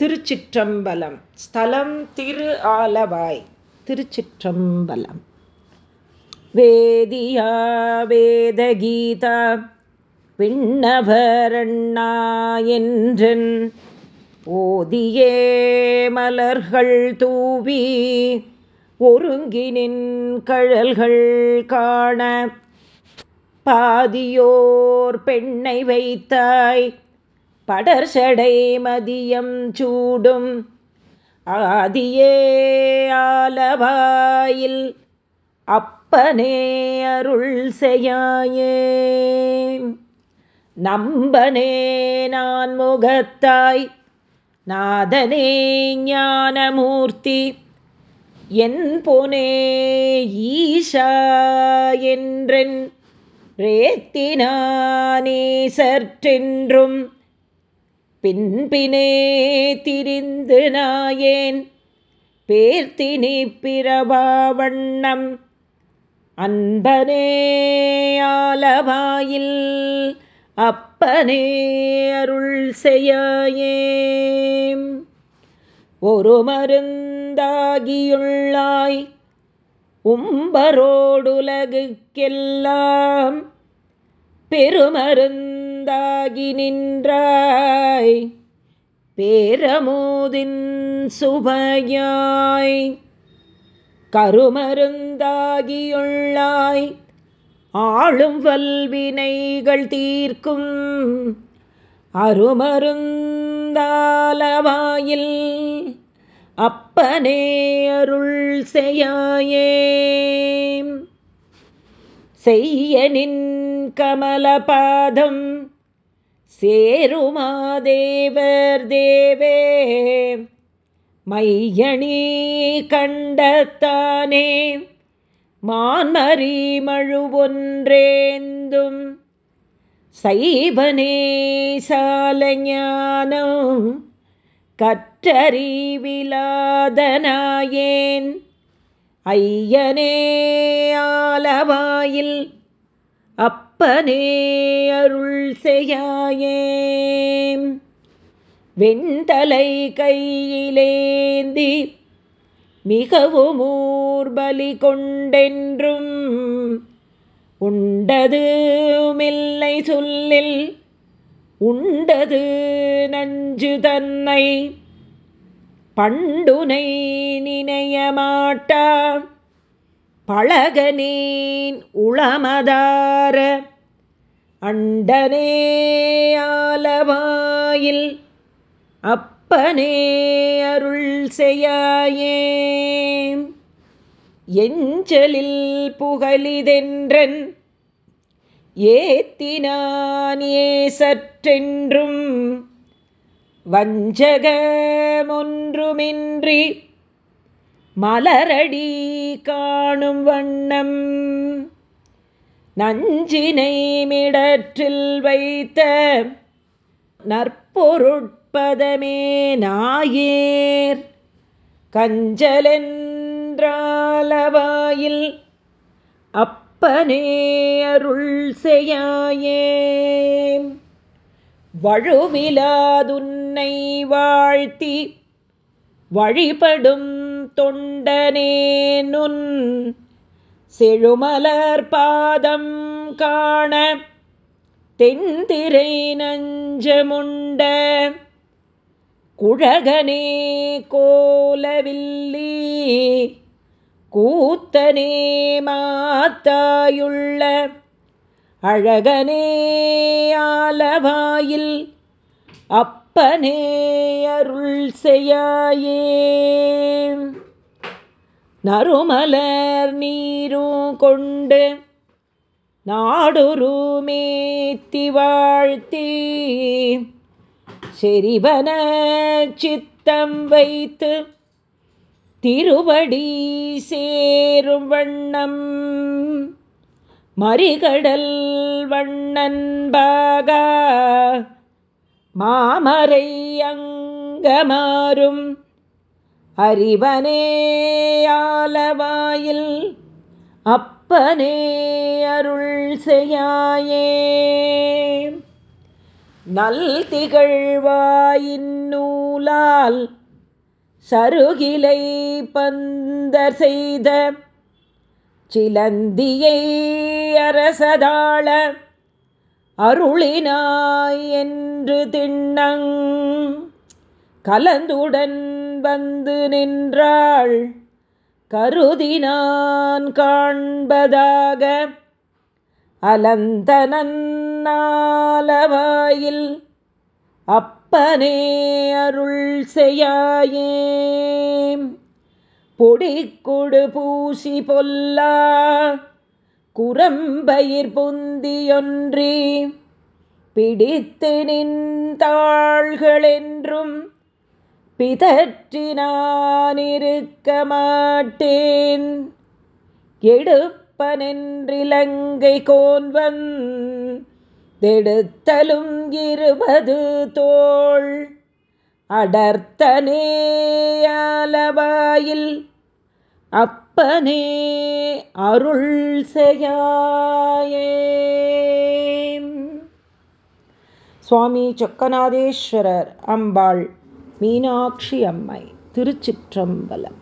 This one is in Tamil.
திருச்சிற்றம்பலம். ஸ்தலம் திரு ஆலவாய். திருச்சிற்றம்பலம். வேதியா வேதகீதா விண்ணவரண்ணா என்றன் ஓதியே மலர்கள் தூவி ஒருங்கினின் கழல்கள் காண பாதியோர் பெண்ணை வைத்தாய் படர்சடை மதியம் சூடும். ஆதியே ஆலவாயில் அப்பனே அருள் செய்யாயே. நம்பனே நான் முகத்தாய் நாதனே ஞானமூர்த்தி. என் பொனே ஈஷா என்றென் ரேத்தினானே சற்றென்றும். பின்பினே திரிந்து நாயேன். பேர்த்தினி பிரபாவண்ணம். அன்பனே ஆலவாயில். அப்பனே அருள் செய்யாயே ஒரு மருந்தாகியுள்ளாய். உம்பரோடுலகுக்கெல்லாம் பெருமருந்தாகி நின்றாய். பேரமோதின் சுபயாய் கருமருந்தாகியுள்ளாய். ஆளும் வல்வினைகள் தீர்க்கும். அருமருந்தாலவாயில் அப்பனே அருள் செய்யாயே. செய்ய நின் கமலபாதம். சேருமாதேவர் தேவே. மையணி கண்டத்தானே. மான்மறி மழுவொன்றேந்தும். சைவனே சாலஞானம். கற்றறிவிலாதனாயேன் ஐயனே ஆலவாயில் அப்பனே அருள் செய்யாயே. வெண்தலை கையிலேந்தி மிகவும் ஊர்பலி கொண்டென்றும் உண்டது மில்லை சொல்லில் உண்டது நஞ்சு தன்னை பண்டுனை நினைய மாட்டான் பழகனேன் உளமதார. அண்டனே ஆலவாயில் அப்பனே அருள் செய்யாயே. எஞ்சலில் புகழிதென்றன் ஏத்தினானே சற்றென்றும் வஞ்சகமொன்றுமின்றி மலரடி காணும் வண்ணம் நஞ்சினை மிடற்றில் வைத்த நற்பொருட்பதமே நாயேர். கஞ்சலென்றாலவாயில் அப்பனே அருள் செய்யாயே. வழுவிலாதுன்னை வாழ்த்தி வழிபடும் தொண்டனேனுன் செழுமலர் பாதம் காண தென்திரை நஞ்சமுண்ட குழகனே கோலவில்லி கூத்தனே மாத்தாயுள்ள அழகனே ஆலவாயில் அப் அப்பனே அருள் செய்யாயே. நறுமலர் நீரும் கொண்டு நாடொரு மேத்தி வாழ்த்தி செறிவன சித்தம் வைத்து திருவடி சேரும் வண்ணம் மறிகடல் வண்ணன்பாக மாமரை அங்கமாறும் அறிவனேயாலவாயில் அப்பனே அருள் செய்யாயே. நல் திகழ்வாயின் நூலால் சருகிலை பந்தர் செய்த சிலந்தியை அரசதாள அருளினாய் என்று திண்ணங் கலந்துடன் வந்து நின்றாள். கருதினான் காண்பதாக அலந்தனாலவாயில் அப்பனே அருள் செய்யாயே. பொடிக்குடு பூசி பொல்லா குரம்பயிர் புந்தியொன்றி பிடித்து நின்றாள்களென்றும் பிதற்றி நான் மாட்டேன். எடுப்பனென்றிலங்கை கோன்வன் தெடுத்தலும் இருபது தோள். அடர்த்தனேயாலவாயில் அப் அப்பனே அருள் செய்யாயே. சுவாமி சொக்கநாதேஸ்வரர் அம்பாள் மீனாட்சி அம்மை திருச்சிற்றம்பலம்.